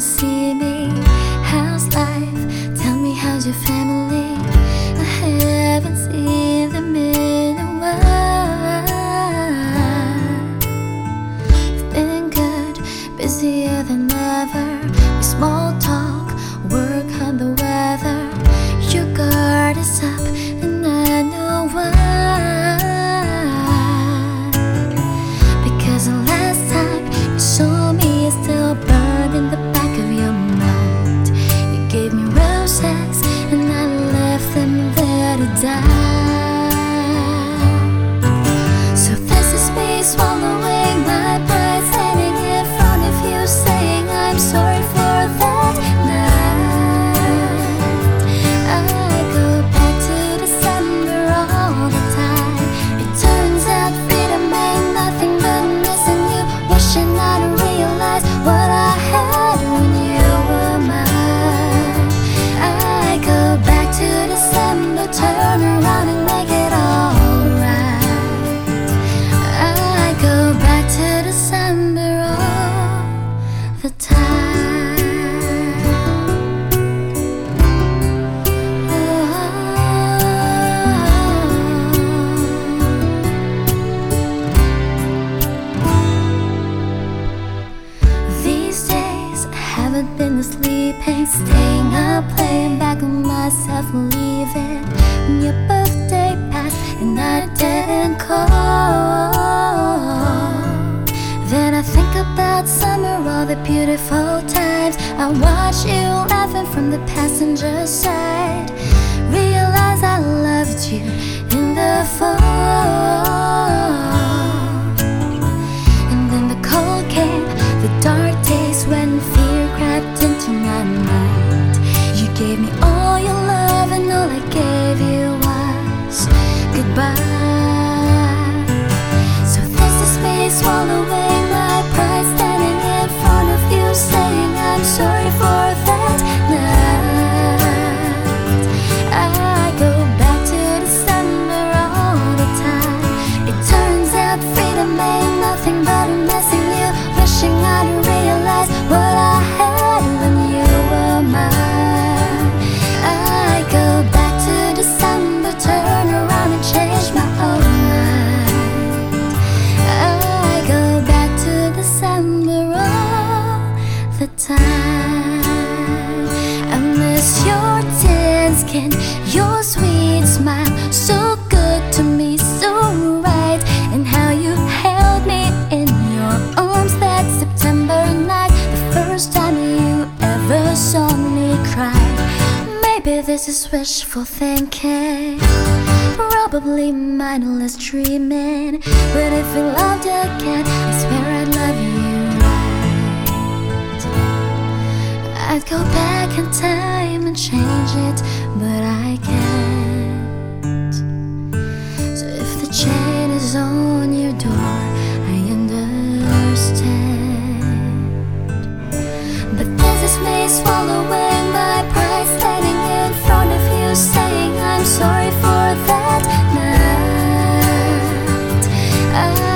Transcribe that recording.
see me. How's life? Tell me how's your family? I haven't seen time. These days I haven't been sleeping, staying up, playing back on myself, leaving. When your birthday passed and I didn't call. Beautiful times. I watch you laughing from the passenger side. Realize I loved you in the fall. And then the cold came, the dark days when fear crept into my mind. You gave me all your love, and all I gave you was goodbye. The time. I miss your tan skin, your sweet smile, so good to me, so right, and how you held me in your arms that September night, the first time you ever saw me cry. Maybe this is wishful thinking, probably mindless dreaming. But if we loved again, I swear time and change it, but I can't. So if the chain is on your door, I understand. But this is me swallowing my pride, standing in front of you, saying I'm sorry for that night. I